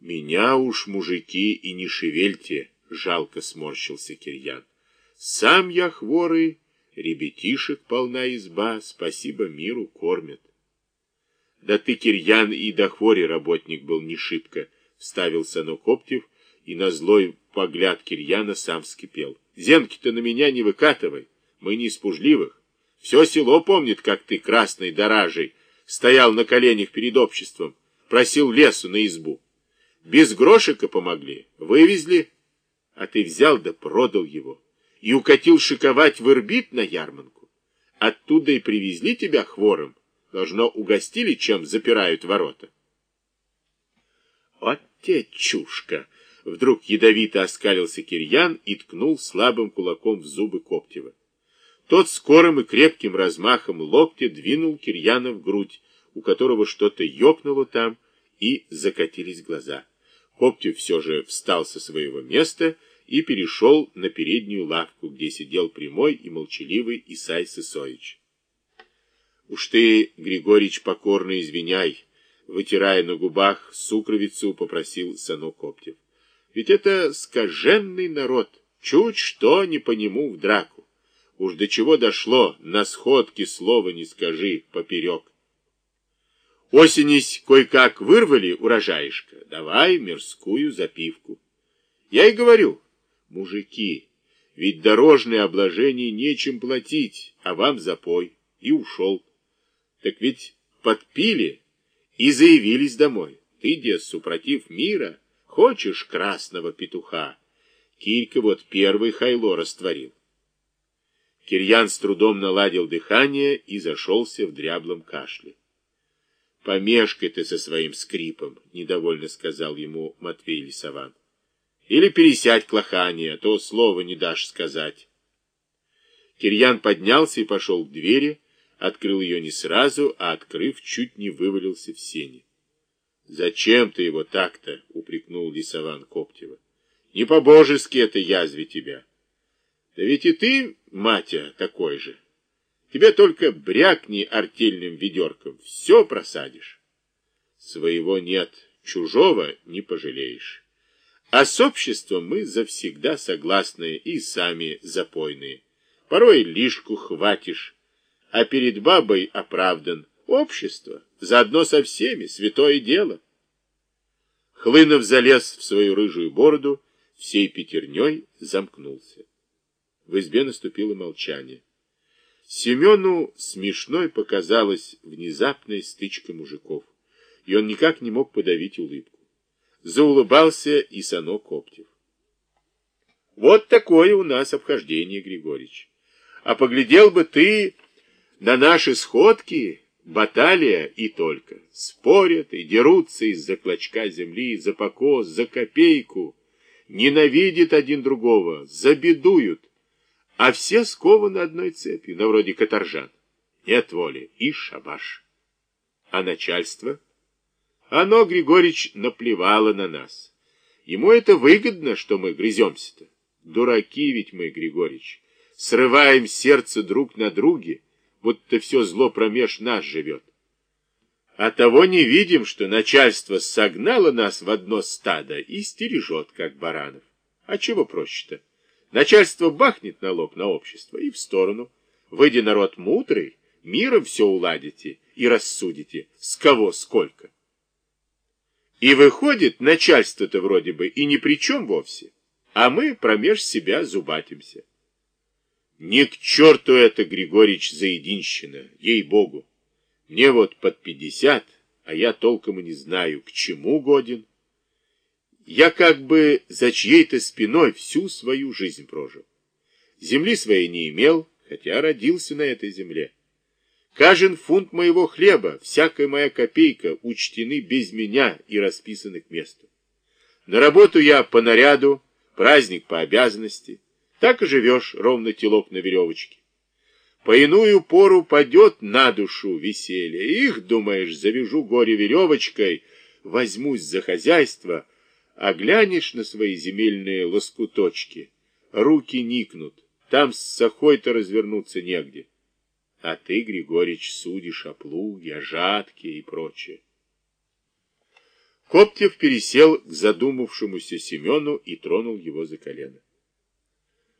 Меня уж, мужики, и не шевельте, жалко сморщился Кирьян. Сам я хворый, ребятишек полна изба, спасибо миру кормят. Да ты, Кирьян, и до хвори работник был не шибко, вставил сынок Коптев, и на злой погляд Кирьяна сам вскипел. Зенки-то на меня не выкатывай, мы не из пужливых. Все село помнит, как ты, красной доражей, стоял на коленях перед обществом, просил лесу на избу. Без грошика помогли, вывезли, а ты взял да продал его и укатил шиковать в Ирбит на ярманку. Оттуда и привезли тебя хвором, должно угостили, чем запирают ворота. Вот те чушка! Вдруг ядовито оскалился Кирьян и ткнул слабым кулаком в зубы Коптева. Тот скорым и крепким размахом локтя двинул Кирьяна в грудь, у которого что-то ёкнуло там, и закатились глаза. Коптев все же встал со своего места и перешел на переднюю лавку, где сидел прямой и молчаливый Исай Сысоич. «Уж ты, Григорич, покорно извиняй», вытирая на губах сукровицу, попросил сынок Коптев. «Ведь это скаженный народ, чуть что не по нему в драку. Уж до чего дошло, на сходке слова не скажи поперек. Осенись кое-как вырвали урожаишка, давай мирскую запивку. Я и говорю, мужики, ведь дорожное обложение нечем платить, а вам запой. И ушел. Так ведь подпили и заявились домой. Ты, дед, супротив мира, хочешь красного петуха? Килька вот первый хайло растворил. Кирьян с трудом наладил дыхание и зашелся в дряблом кашле. «Помешкай ты со своим скрипом», — недовольно сказал ему Матвей Лисован. «Или пересядь к лохане, а то слова не дашь сказать». Кирьян поднялся и пошел к двери, открыл ее не сразу, а, открыв, чуть не вывалился в сени. «Зачем ты его так-то?» — упрекнул Лисован Коптева. «Не по-божески это язве тебя». Да ведь и ты, Матя, такой же. Тебе только брякни артельным ведерком, все просадишь. Своего нет, чужого не пожалеешь. А с обществом мы завсегда согласны и сами запойные. Порой лишку хватишь, а перед бабой оправдан. Общество, заодно со всеми, святое дело. Хлынов залез в свою рыжую бороду, всей пятерней замкнулся. В избе наступило молчание. Семену смешной показалась внезапная стычка мужиков, и он никак не мог подавить улыбку. Заулыбался и Сано Коптев. Вот такое у нас обхождение, Григорьевич. А поглядел бы ты на наши сходки, баталия и только. Спорят и дерутся из-за клочка земли, за покос, за копейку. Ненавидят один другого, забедуют а все скованы одной цепью, на вроде каторжан. Нет воли и шабаш. А начальство? Оно, Григорьевич, наплевало на нас. Ему это выгодно, что мы грыземся-то. Дураки ведь мы, Григорьевич. Срываем сердце друг на друге, будто все зло промеж нас живет. А того не видим, что начальство согнало нас в одно стадо и стережет, как баранов. А чего проще-то? Начальство бахнет налог на общество и в сторону. Выйди народ мудрый, миром все уладите и рассудите, с кого сколько. И выходит, начальство-то вроде бы и ни при чем вовсе, а мы промеж себя зубатимся. Не к черту это, Григорьевич, заединщина, ей-богу. Мне вот под пятьдесят, а я толком и не знаю, к чему годен. Я как бы за чьей-то спиной всю свою жизнь прожил. Земли своей не имел, хотя родился на этой земле. Каждый фунт моего хлеба, всякая моя копейка учтены без меня и расписаны к месту. На работу я по наряду, праздник по обязанности. Так и живешь, ровно телок на веревочке. По иную пору падет на душу веселье. Их, думаешь, завяжу горе веревочкой, возьмусь за хозяйство — а глянешь на свои земельные лоскуточки, руки никнут, там с сахой-то развернуться негде. А ты, Григорич, судишь о плуге, о жатке и прочее. Коптев пересел к задумавшемуся Семену и тронул его за колено.